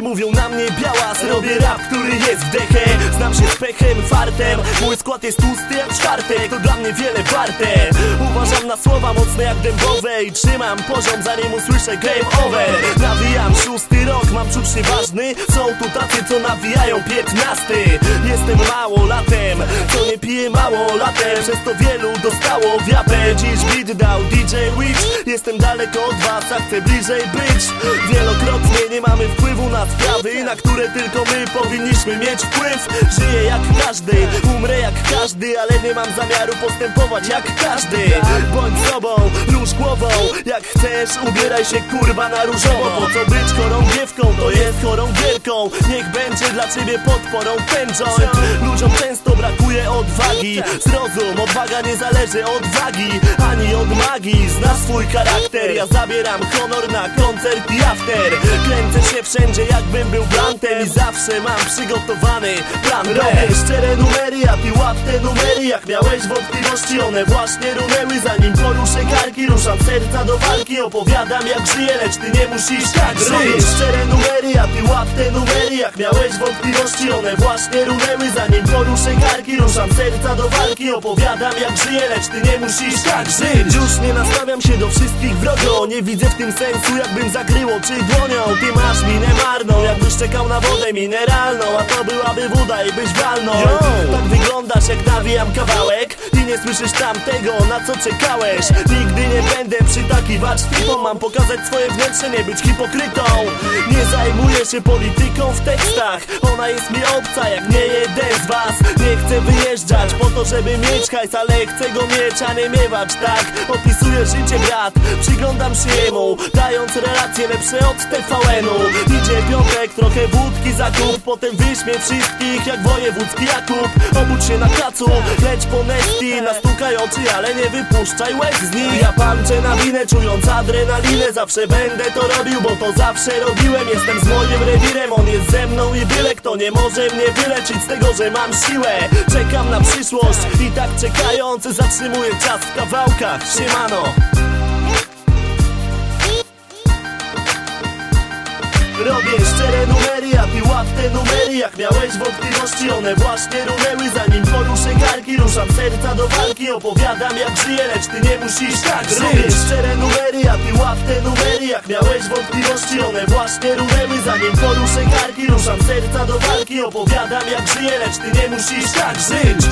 Wszyscy mówią na mnie białas Robię rap, który jest w Znam się z pechem, fartem Mój skład jest tłusty jak czwartek. To dla mnie wiele warte. Uważam na słowa mocne jak dębowe I trzymam poziom zanim usłyszę game over czuć się ważny Są tu tacy, co nawijają piętnasty. Jestem mało latem, co nie pije mało latem Przez to wielu dostało wiapę Dziś beat dał DJ Witch Jestem daleko od was, a chcę bliżej być. Wielokrotnie nie mamy wpływu na sprawy Na które tylko my powinniśmy mieć wpływ. Żyję jak każdy, umrę jak każdy Ale nie mam zamiaru postępować jak każdy. Bądź sobą, rusz głową. Jak chcesz, ubieraj się kurwa na różowo. Po co być chorą dziewką, to jest chorą Niech będzie dla ciebie podporą joint Ludziom często brakuje odwagi. Zrozum, odwaga nie zależy od wagi Ani od magii, zna swój charakter Ja zabieram honor na koncert i after. Kręcę się wszędzie jakbym był blantem I zawsze mam przygotowany plan B. Robię szczere numery, a ty łap te numery. Jak miałeś wątpliwości, one właśnie runęły. Zanim poruszę karki, ruszam serca do walki. Opowiadam jak żyję, lecz ty nie musisz tak żyć. Robię szczere numery, a ty łap te numery Jak miałeś wątpliwości, one właśnie runęły Zanim poruszę karki, ruszam serca do walki. Opowiadam jak żyję, lecz ty nie musisz tak żyć. Już nie nastawiam się do wszystkich wrogo Nie widzę w tym sensu, jakbym zakrył oczy dłonią. Ty masz minę marną, czekał na wodę mineralną A to byłaby woda i byś walnął Tak wyglądasz jak nawijam kawałek I nie słyszysz tamtego, na co czekałeś. Nigdy nie będę przytakiwać typom Mam pokazać swoje wnętrze, nie być hipokrytą. Nie zajmuję się polityką w tekstach Ona jest mi obca jak nie jeden z was. Nie chcę wyjeżdżać po to, żeby mieć hajs Ale chcę go mieć, a nie miewać, tak? Opisuję życie brat, przyglądam się jemu Dając relacje lepsze od TVN-u Idzie piątek, trochę wódki zakup Potem wyśmie wszystkich jak wojewódzki Jakub. Obudź się na kacu, leć po Nesti Nastukaj oczy, ale nie wypuszczaj łez z nich. Ja palczę na winę, czując adrenalinę. Zawsze będę to robił, bo to zawsze robiłem. Jestem z moim rewirem, on jest ze mną i byle Kto nie może mnie wyleczyć z tego, że mam siłę. Czekam na przyszłość i tak czekając Zatrzymuję czas w kawałkach, siemano Robię szczere numery, a ty łap te numery. Jak miałeś wątpliwości, one właśnie runęły. Zanim poruszę karki, ruszam serca do walki. Opowiadam jak żyję, lecz ty nie musisz tak żyć. Robię szczere numery, a ty łap te numery. Jak miałeś wątpliwości, one właśnie runęły. Zanim poruszę karki, ruszam serca do walki. Opowiadam jak żyję, lecz ty nie musisz tak żyć